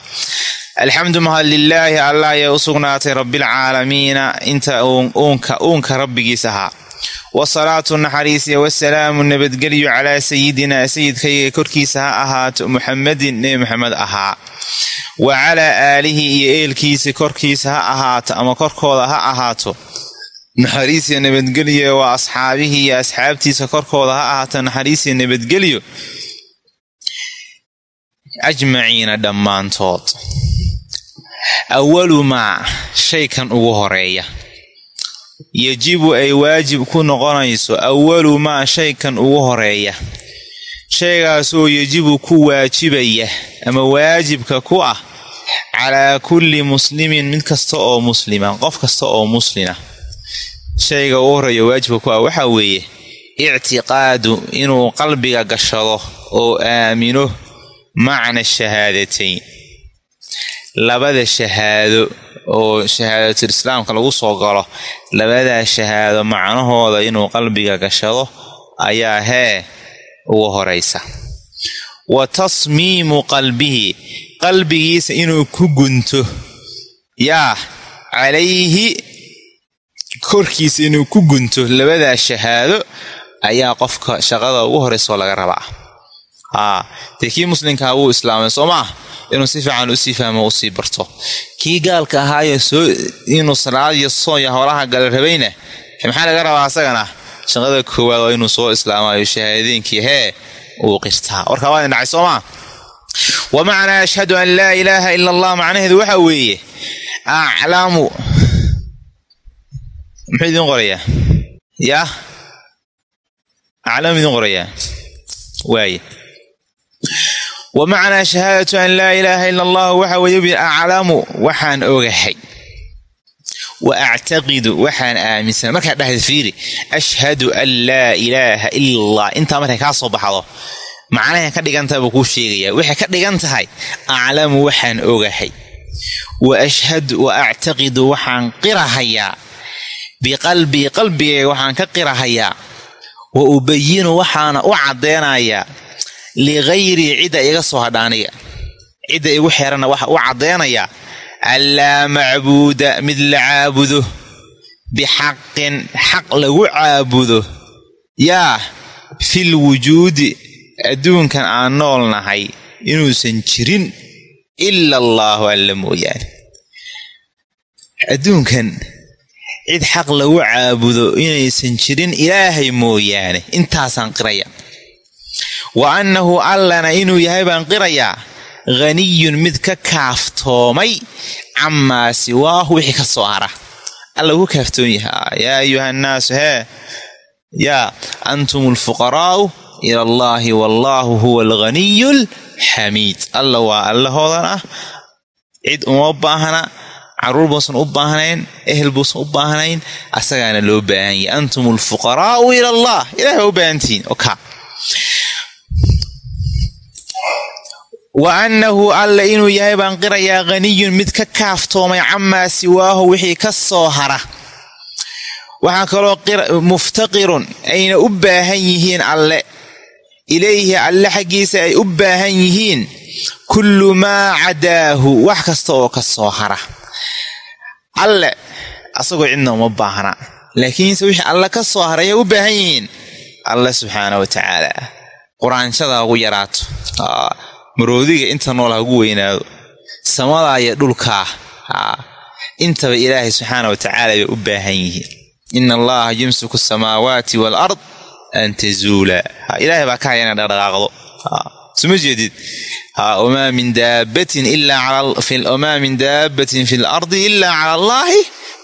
Alxamdu mahad lilaahi allah ayay u sugnaatay rabbilcaalamiina inta uunka rabbigiis ahaa wasalaatu naxariisiya wasalaamu nabadgelyo calaa sayidinaa sayidkayga korkiisa ha ahaato muxamedin nebi maxamed ahaa. Wa calaa aalihi iyo eelkiisa korkiisa ha ahaato ama korkooda ha ahaato naxariisiya nabadgelyo waa asxaabihii iyo asxaabtiisa korkooda ha ahaato naxariisiya nabadgelyo. Ajmaciina dhammaantood. Awalu maa shaykan ugu horreeya. Yajibu ay waajib ku noqonayso awalu maa shaykan ugu horreeya. Shaygaasoo yajibu ku waajibaya ama waajibka ku ah calaa kulli muslimin mid kasta oo muslima qof kasta oo muslima shayga ugu horreeya waajibka ku ah waxaa weeye ictiqaadu inuu qalbiga gashado oo aamino macna shahaadatayn labada shahaado oo shahaadatul islaamka lagu soo galo labadaa shahaado macnahooda inuu qalbiga gashado ayaa hee ugu horaysa wa tasmiimu qalbihi qalbigiisa inuu ku gunto yaa calayhi korkiisa inuu ku gunto labadaa shahaado ayaa qofka shaqada ugu horaysa oo laga rabaa. Haa dee kii muslimkaa wuu islaamay soo maah inuu si fiican u sii fahmo u sii barto. Kii gaalka ahaayo soo inuu salaad iyo soon howlaha gala rabayna maxaa laga rabaa asagana? Shaqada koowaad waa inuu soo islaamayo shahaadeenkii hee uu qirtaa. Warkaa waa dhacay soo maa wa macnaa ashhadu an laa ilaaha ila allah macnaheedu waxa weeye aclamu muxuu idin qorayaa? Yaa aclamu idin qorayaa? Waaye. Wa shahaadatu an laa ilaaha ila allah waxa weeye aclamu waxaan ogahay. Wa actaqidu waxaan aaminsan markaa dhahda fiiri ashhadu an laa ilaaha ila allah intaa markay kaa soo baxdo macnahay ka dhigantahay buu kuu sheegayaa. Waxay ka dhigan tahay aclamu waxaan ogahay. Wa ashhadu wa actaqidu waxaan qirahayaa biqalbii qalbigayga waxaan ka qirahayaa. Wa ubayinu waxaana u caddeynayaa ligayrii cidda iga soo hadha aniga. Cidda igu xeranna waxa u caddeynayaa anlaa macbuuda mid la caabudo bixaqin xaq lagu caabudo. Yaa fil wujuudi adduunkan aan nool nahay inuusan jirin ila allaahu alla mooyaane. Adduunkan cid xaq lagu caabudo inaysan jirin ilaahay mooyaane. Intaasaan qiraya. Wa annahu allana inuu yahay baan qirayaa haniyun mid ka kaaftoomay camaa siwaahu wixii ka soo hara. Alla ku kaaftoon yahaa yaa ayuha nnaasu hee. Yaa antum alfuqaraa'u ila allaahi wallaahu huwa alghaniyu alxamiid alla waa allahoodan ah cid uma baahna carruur buusan u baahnayn ehel buusan u baahnayn asagaana loo baahan yahy antum alfuqaraa'u ila allah ilahay waa u baahantihiin wa annahu alla inuu yahay baan qirayaa haniyun mid ka kaaftoomay camaa siwaahu wixii ka soo hara waxaa kaloo muftaqirun ayna u baahan yihiin alle ilayhi alle xaggiisa ay u baahan yihiin kullu maa cadaahu wax kasta oo ka soo hara alle asagoo cidna uma baahna. Laakiinse wixii alle ka soo haray ay u baahan yihiin. Alle subxaana wa tacaala quraanshadaa ugu yaraato. Maroodiga inta nool hagu weynaado. Samadaa iyo dhulkaa intaba ilaahay subxaana wa tacaala bay u baahan yihiin. Ina allaha yumsiku asamaawaati waalard an tazuula. Ilaahay baa ka haya inay dhaqdhaqaaqdo suma jeedid wamaa min daabatin fi lardi ilaa cala allaahi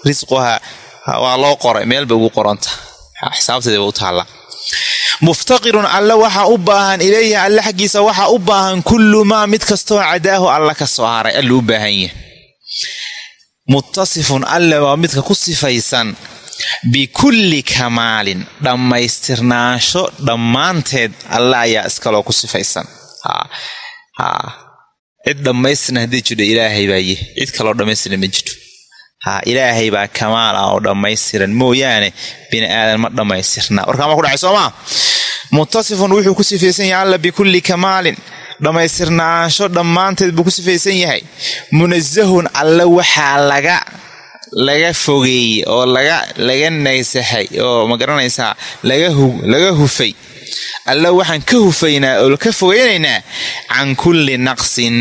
risquhaa waa loo qoray meel bay ugu qoranta xisaabteedaba u taalla muftaqirun alle waxaa u baahan ilayhi alle xaggiisa waxaa u baahan kullu maa mid kastoo cadaahu alla ka soo haray alle u baahan yahay. Muttasifun alle waa midka ku sifaysan bikulli kamaalin dhammaystirnaansho dhammaanteed alle ayaa iskaloo ku cid dhammaystirna haddii jidho ilaahay baa yih cid kaloo dhammaystiran ma jirto ha ilaahay baa kamaal ah oo dhammaystiran. Mooyaane bini aadan ma dhammaystirna. Warkaama ku dhacay soomaa muttasifun wuxuu ku sifaysan yahay alla bikulli kamaalin. Dhammaystirnaansho dhammaanteed buu ku sifaysan yahay. Munasahun alle waxaa laga laga fogeeyey oo laga laga naysaxay oo ma garanaysaa laga hufay alla waxaan ka hufaynaa oo ka fogeynaynaa can kulli naqsin.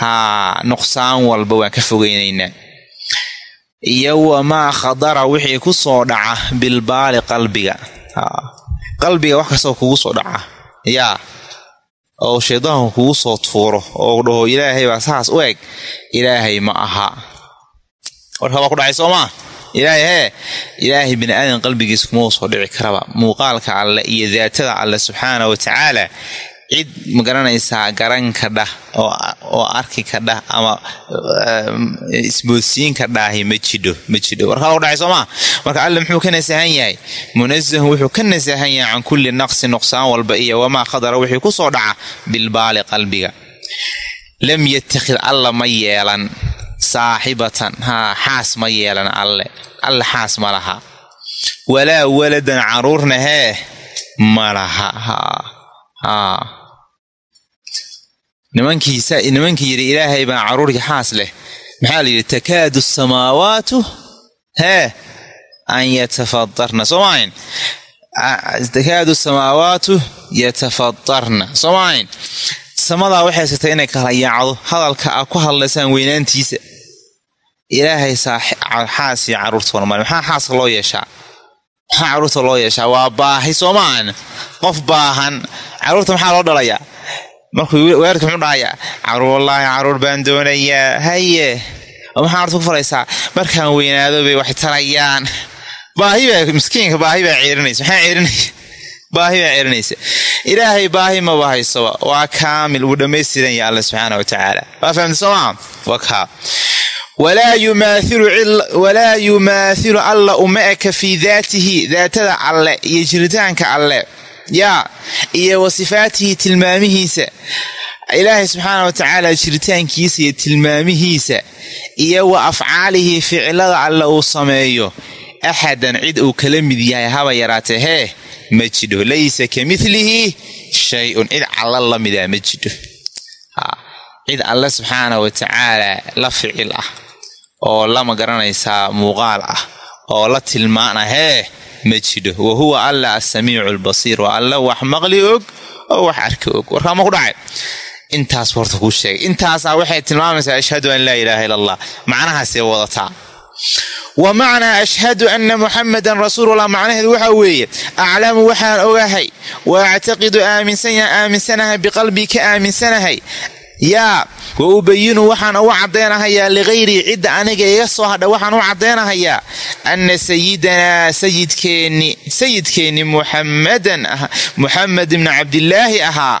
Haa nuqsaan walba waan ka fogeynaynaa iyo wamaa khadara wixii ku soo dhaca bilbaali qalbiga. Qalbiga wax kastoo kugu soo dhaca. Yaa oo shaydaanku kugu soo tuuro oo dhaho ilaahay baa saas u eg. Ilaahay ma aha. Warka waa ku dhacay soomaa ilaahay hee ilaahay bini aadan qalbigiisa kuma soo dhici karaba. Muuqaalka alle iyo daatada alle subxaana wa tacaala cid ma garanaysaa garan kadhah oo arki kadhah ama isboodsiin kadhaahi ma jidho ma jidho. Warkaa ku dhacay soomaa? Marka alle muxuu ka nasahan yahay. Munasahun wuxuu ka nasahan yahay can kulli naqsi nuqsaan walba iyo wamaa khadara wixii ku soo dhaca bilbaali qalbiga. Lam yattakhid alla ma yeelan saaxibatan. Haa xaas ma yeelan alle. Alle xaas ma laha. Walaa waladan caruurna hee ma laha. Haa nimankii yidhi ilaahay baa caruurkii xaas leh. Maxaa la yidhi? Takaadu samaawaatu hee an yatafadarna. Soomahayn takaadu samaawaatu yatafadarna. Soomahayn samadaa waxay sigtay inay kala yaacdo hadalka a ku hadlaysaan weynaantiisa ilaahay xaas iyo carruurta warmale maxaa xaaska loo yeeshaa? Maxaa carruurta loo yeeshaa? Waa baahi soomaan. Qof baahan. Caruurta maxaa loo dhalayaa? Markuu weerarka muxuu dhahayaa? Caruur wallaahi carruur baan doonayaa. Haye maxaa horta ku faraysaa? Markaan weynaado bay wax tarayaan baahi baa miskiinka baahi baa ceerinaysa. Maxaa ceerinaya baahi baa ceerinaysa. Ilaahay baahi maba haysaba waa kaamil. Wuu dhammaystiran alla subxaana wa tacaala. Waa fahamta soomaa? Waa kaa walaa yumaathilu alla uma eka fii daatihi daatada alle iyo jiritaanka alle yaa iyo wa sifaatihi tilmaamihiisa ilaahay subxaana wa tacaala jiritaankiisa iyo tilmaamihiisa iyo wa afcaalihi ficilada alle uu sameeyo axadan cid uu kala mid yahay haba yaraatee hee ma jidho laysa ka milihi shay-un cid alla la midaa ma jidho cid alle subxaana wa tacaala la ficil ah oo la ma garanaysaa muuqaal ah oo la tilmaana hee ma jidho wa huwa alla asamiicu albasiir waa alla wax maqli og oo wax arki og. Warkaama ku dhacay? Intaas horta kuu sheegay. Intaasaa waxay tilmaamaysaa ashhadu an laa ilaaha illa allah macnahaasee wadataa. Wa macnaa ashhadu anna muxamadan rasuulullah macnaheedu waxaa weeye aclamu waxaan ogahay wa actaqidu aaminsanahay biqalbii ka aaminsanahay yaa wa ubayinu waxaan ugu caddaynahayaa ligayrii cidda aniga iga soo hadha waxaan u caddaynahayaa anna sayidanaa sayidkeenni sayidkeenni muxamadan muxamed ibni cabdilaahi ahaa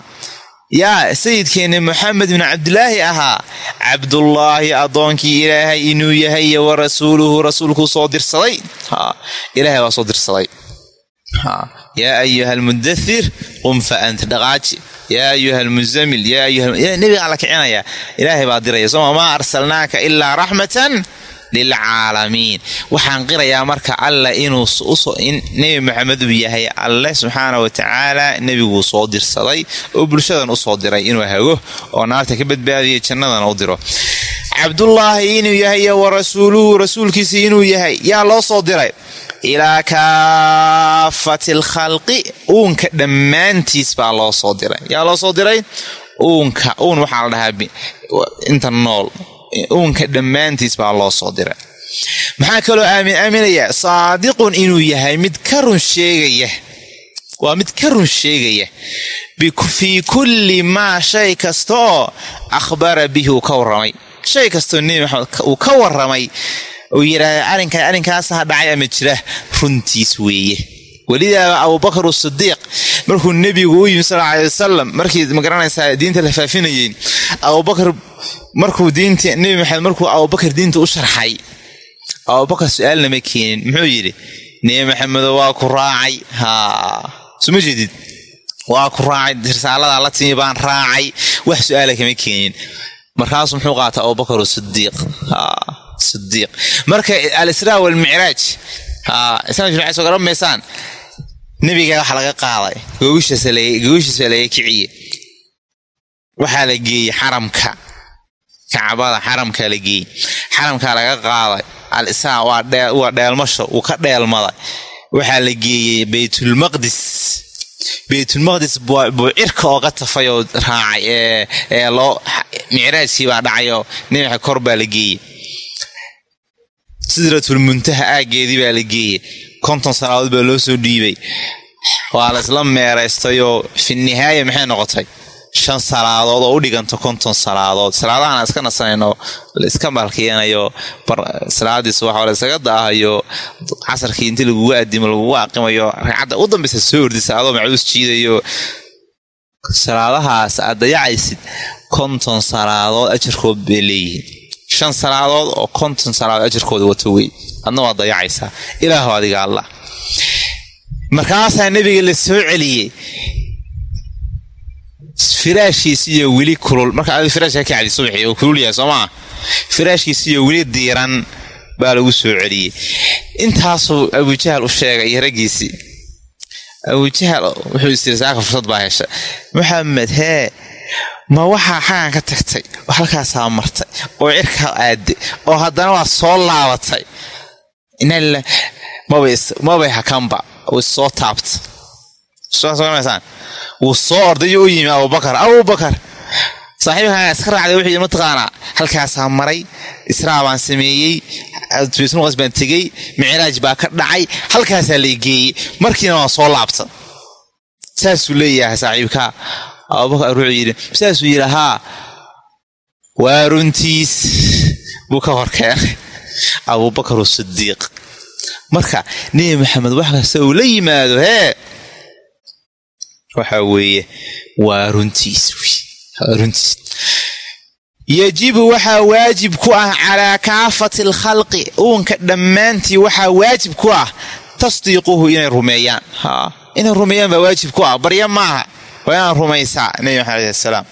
yaa sayidkeenni moxamed ibni cabdilaahi ahaa cabdullaahi addoonkii ilaahay inuu yahay wa rasuuluhu rasuulkuu soo dirsaday. Ilaahay waa soo dirsaday yaa ayuha almudathir qum fa anta dhaqaaji yaa ayuha almuzamil ayuhanebigaa la kicinayaa ilaahay baa diraya. Sooma maa arsalnaaka ilaa raxmatan lilcaalamiin waxaan qirayaa marka alla inuu nebi maxamed uu yahay alle subxaana wa tacaala nebiguu soo dirsaday oo bulshadan u soo diray inuu hago oo naarta ka badbaadiya jannadana u diro. Cabdullaahi inuu yahay iyo wa rasuuluhu rasuulkiisa inuu yahay yaa loo soo diray ilaa kaafati alkhalqi uunka dhammaantiis baa loo soo diray. Yaa loo soo diray? Uunka. Uun waxaa la dhahaa inta nool. Uunka dhammaantiis baa loo soo diray. Maxaa kaloo aamin aaminaya? Saadiqun inuu yahay mid ka run sheegaya. Waa mid ka run sheegaya. Fii kulli maa shay kasta oo akhbara bihi uu ka warramay. Shay kastoo nebi maxamed uu ka warramay uu yidhaahda arrinkan arrinkaasaa dhacay ama jira. Runtiis weeye. Welidaaba abubakar sidiiq markuu nebigu u yimi sal alay wasalam markii ma garanaysaa diinta la faafinayey abubakar markuu diinta nebi maxamed markuu abubakar diinta u sharxay abubakar su'aalna ma keenin. Muxuu yidhi nebi maxamedo waa ku raacay. Haa. Suma jeedid waa ku raacay risaaladaa la timi baan raacay. Wax su'aala kama keenin. Markaasuu muxuu qaata abubakar sidiiq sidiiq marka alisraa walmicraaj israa soo garan maysaan? Nebiga waxa laga qaaday gogishiisa laga kiciye. Waxaa la geeyey xaramka kacbada xaramka la geeyey. Xaramkaa laga qaaday alisraa waa dheelmasho uu ka dheelmaday. Waxaa la geeyey baytulmaqdis baytulmaqdis buu cirka ooga tafay oo raacay ee loo micraajkii baa dhacayoo nebixa kor baa la geeyey sidratul muntaha aaggeedii baa la geeyey konton salaadood baa loo soo dhiibay waa la isla meeraystayoo fi nihaaya maxay noqotay shan salaadood oo u dhiganta konton salaadood salaadahan iska nasanayno laiska malkeenayo salaadiis waxa laysaga daahayo casarkii inti lagugu adimo lagugu aqimayo. Ragcadda u dambaysa soo ordisa adoo macduus jiidayo salaadahaas aad dayacaysid konton salaadood ajarkood bay leeyihiin shan salaadood oo konton salaadood ajarkooda wato wey adna waa dayacaysaa ilaahu adiga allah. Markaasaa nebiga la soo celiyey firaashkiisiiyo weli kulul. Marka adi firaashka ka kacdi subaxii oo kulul yahay soo maa firaashkiisiiyo weli diiran baa lagu soo celiyey. Intaasuu abujahal u sheegay iyo raggiisii. Abujahal wuxuu istiri saaka fursad baa hesha. Maxamed hee ma waxaa xagan ka tagtay oo halkaasaa martay oo cirkaa aaday oo haddana waa soo laabatay. Mabay hakanba soo taabta wuu soo ordayo u yimi abubakar abubakar saaxiibkaaga iska raacday wuxuu yidhi mataqaanaa halkaasaa maray israa baan sameeyey baytulmaqdis baan tegey micraaj baa ka dhacay halkaasaa lay geeyey. Markiina waa soo laabta. Saasuu leeyahay saaxiibkaa abubakar wuxuu yidhi saasuu yidhi haa waa runtiis. Buu ka hor keenay abubakar sidiiq marka nebi maxamed wax kasta uu la yimaado hee waxa weeye waa runtiis runtiis. Yajibu waxaa waajib ku ah calaa kaafati alkhalqi uunka dhammaantii waxaa waajib ku ah tasdiiquhu inay rumeeyaan. Inay rumeeyaan baa waajib ku ah barya maaha waa inaan rumaysaa nebi maxamed alai salaam.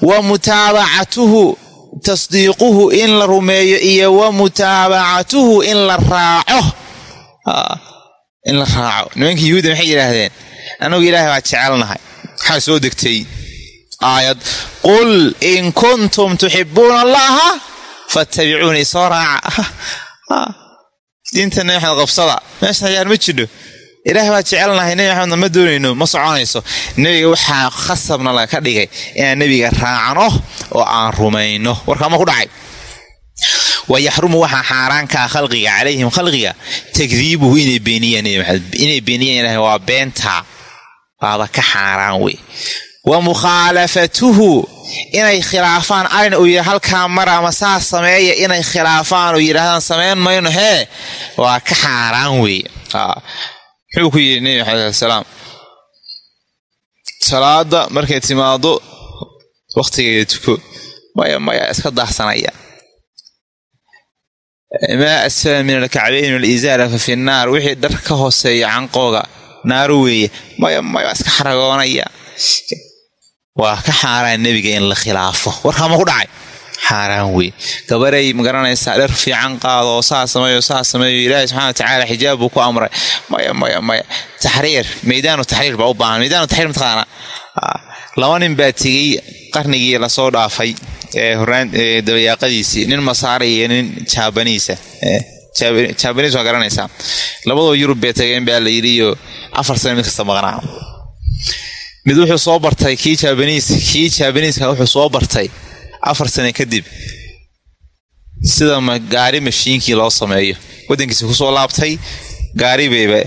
Wa mutaabacatuhu tasdiiquhu in la rumeeyo iyo wa mutaabacatuhu in la raaco. In la raaco. Nimankii yuhuudda maxay yidhaahdeen? Anagu ilaahay baa jecelnahay. Maxaa soo degtay? Aayad qul in kuntum tuxibuuna allaha fattabicuunii soo raaca diinta nebi maxamed qabsada. Meeshan ayaan ma jidho ilaah baa jecelnahay nebi maxamedna ma doonayno ma soconayso. Nebiga waxaa khasabna laga dhigay inaan nebiga raacno oo aan rumayno. Warkaama ku dhacay? Wa yaxrumu waxaa xaaraankaa khalqiga calayhim. Khalqiga takdiibuhu inay beeniyaan nebi maxamed. Inay beeniyaan ilahay waa beentaa waaba ka xaaraan wey. Wa mukhaalafatuhu inay khilaafaan. Arin uu yidha halkaa mara ama saa sameeya inay khilaafaan oo yidhahdaan samayn mayno hee waa ka xaaraan wey muxuu ku yidhi nebi maxamed alai salaam. Salaada markay timaado wakhtigeeda tuko. Maya maya iska daahsanaya maa asfala min alkacbayn walizaara fa fi nnaar. Wixii dhar ka hooseeya canqooga naaru weeye. Maya maya iska xaragoonaya waa ka xaaraan nebiga in la khilaafo. Warkaama ku dhacay xaaraan wey gabaray ma garanaysaa dhar fiican qaado oo saa sameeyo saa sameeyo. Ilaahay subxana watacaala xijaab buu ku amray. Maya maya maya. Taxriir meydaanu taxriir baa u baahan. Meydaanu taxriir mataqaana laba nin baa tegey qarnigii la soo dhaafay horaan dabayaaqadiisii. Nin masaari iyo nin jaabaniisa jaabaniis waa garanaysaa labadoo yurub bay tageen baa la yidhiyo afar sane mid kasta maqnaa mid wuxuu soo bartay kii jaabaniis kii jaabaniiska wuxuu soo bartay afar sane kadib sida gaari mashiinkii loo sameeyo? Wadankiisa ku soo laabtay gaaribayba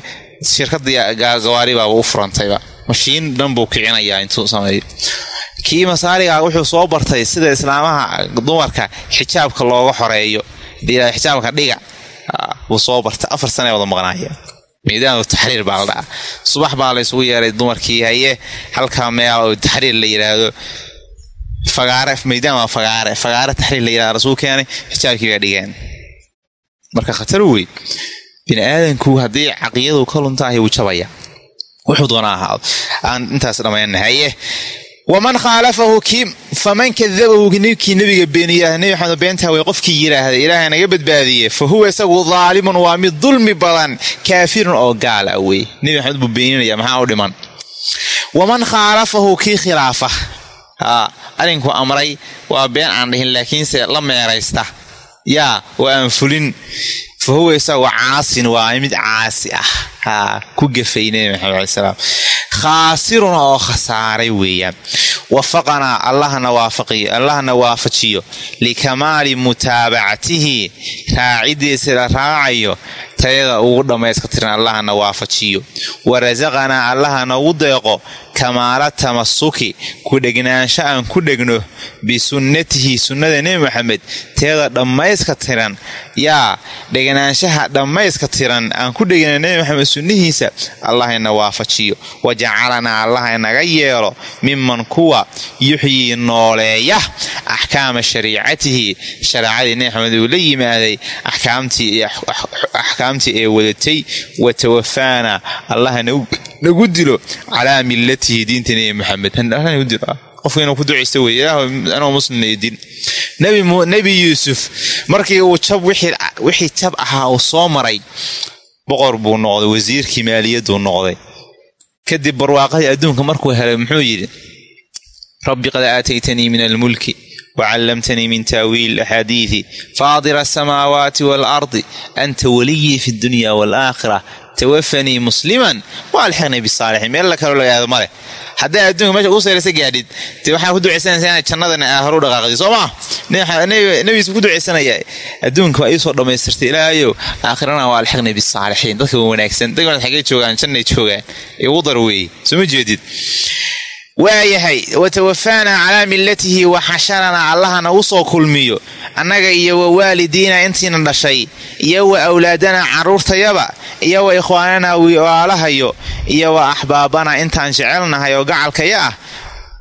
shirkadii gawaari baaba u furantayba mashiin dhan buu kicinayaa intuu sameeyo. Kii masaariga wuxuu soo bartay sida islaamaha dumarka xijaabka looga xoreeyo xijaabka dhiga buu soo bartay. Afar sane wada maqnaaya miidaanu taxriir baa la dhaca subax baa la yeeray dumarkii haye halkaa meel oo taxriir la yidhaahdo maydaan waa fagaare fagaare taxriir la yidhahdo rasuul keenay xijaabkii baa dhigeen marka khatar wey bini aadanku haddii caqiyadu ka luntaahay wuu jabaya wuxuu doona ahaado aan intaas dhammayna waman khaalafahu kii faman kadabahu ninkii nebiga beeniya nebi maxamed beentaa way qofkii yidhaahda ilaahay naga badbaadiye fa huwa isagu daalimun waa mid dulmi badan kaafirun oo gaala wey nebi maxamed buu beeninaya maxaa u dhiman waman khaalafahu kii khilaafa arrinku amray waa been aan dhihin laakiinse la meeraysta. Yaa oo aan fulin. Fa huwa isagu caasin waa mid caasi ah. Ku gafay nebi maxamed alai salaam. Khaasirun oo khasaaray weeyaan. Wafaqanaa allahna waafajiyo. Likamaali mutaabacatihi raacidiisa la raacayo tayada ugu dhammayska tiran allahna waafajiyo. Warasaqanaa allahna ugu deeqo kamaala tamasuki ku dhegnaansho aan ku dhegno bisunnatihi sunnada nebi maxamed teeda dhammayska tiran. Yaa dhegnaanshaha dhammayska tiran aan ku dhegna nebi maxamed sunnihiisa allahna waafajiyo. Wajacalanaa allah inaga yeelo miman kuwa yuxyii nooleeya axkaama shariicatihi. Shareecadii nebi maxamed uu la yimaaday axkaamtii ee wadatay wa tawafaana allah nagu dilo calaa millatihi diinta nebi maxamed qofka inuu ku ducaysta wey ilaah anoo muslim idin nebi yuusuf markii uu jab wixii jab ahaa uu soo maray boqor buu noqday wasiirkii maaliyaduu noqday. Kadib barwaaqadii adduunka markuu helay muxuu yidhi rabbi qad aataytanii min almulki wacallamtanii min taawiili axaadiidi faadira asamaawaati waalardi anta waliyii fi dunya waalaakhira tawafanii musliman waalxiqnii bisaalixiin meel kaloo laga aado maleh hadday adduunka meesha ugu sayraysa gaadhid dee waxaa ku ducaysanaysa inay jannadan aa horu dhaqaaqdi soo maa nebigiis ku ducaysanaya adduunka waa iisoo dhammaystirtay ilaahayow aakhirana waa alxiqnii bisaalixiin dadka wanaagsan dadka xagee joogaan jannay joogaan igu dar weeye soo ma jeedid waayahay watawafaanaa calaa millatihi wa xasharanaa allahana soo kulmiyo annaga iyo wa waalidiina intiina dhashay iyo wa awlaadanaa carruurtayaba iyo wa ikhwaananaa wiaalahayo iyo wa axbaabanaa intaan jecelnahay oo gacalkaya ah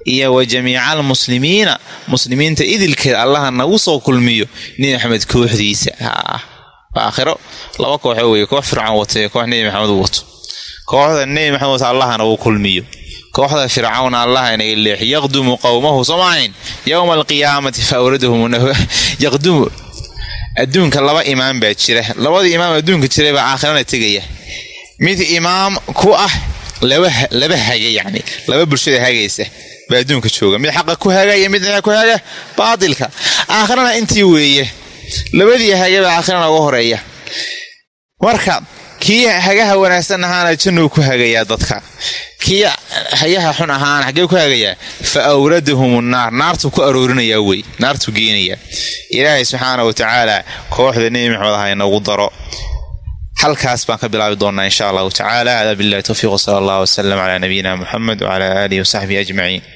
iyo wa jamiica almuslimiina muslimiinta idilkeed allaha nagu soo kulmiyo nebi maxamed kooxdiisa. Aakhiro. Laba kooxo weye koox fircoon wata iyo koox nebi maxamed wato. Kooxda nebi maxamed wata allahana uu kulmiyo kooxda fircawn allah inaga leex yaqdumu qowmahu soomaahayn yowma alqiyaamati fa awradahum yaqdumu. Adduunka laba imaam baa jira. Labadii imaam adduunka jiray baa aakhirana tegaya. Mid imaam ku ah laba haga yacni laba bulshada hagaysa baa adduunka jooga. Mid xaqa ku hagaya mid ku haga baatilka. Aakhirana intii weeye labadii haga baa aakhirana uga horreeya marka kii hagaha wanaagsan ahaana jannuu ku hagayaa dadka. Kii hagaha xun ahaana xaggee ku hagayaa fa awradahum naar naartuu ku aroorinayaa wey. Naartuu geenayaa ilaahay subxaana wa tacaala kooxda nebi maxamed aha inagu daro. Halkaas baan ka bilaabi doonaa insha allahu tacaala hada billahi towfiiq sala allah wasalam calaa nabiyina muxamed wcala aalihi wasaxbihi ajmaciin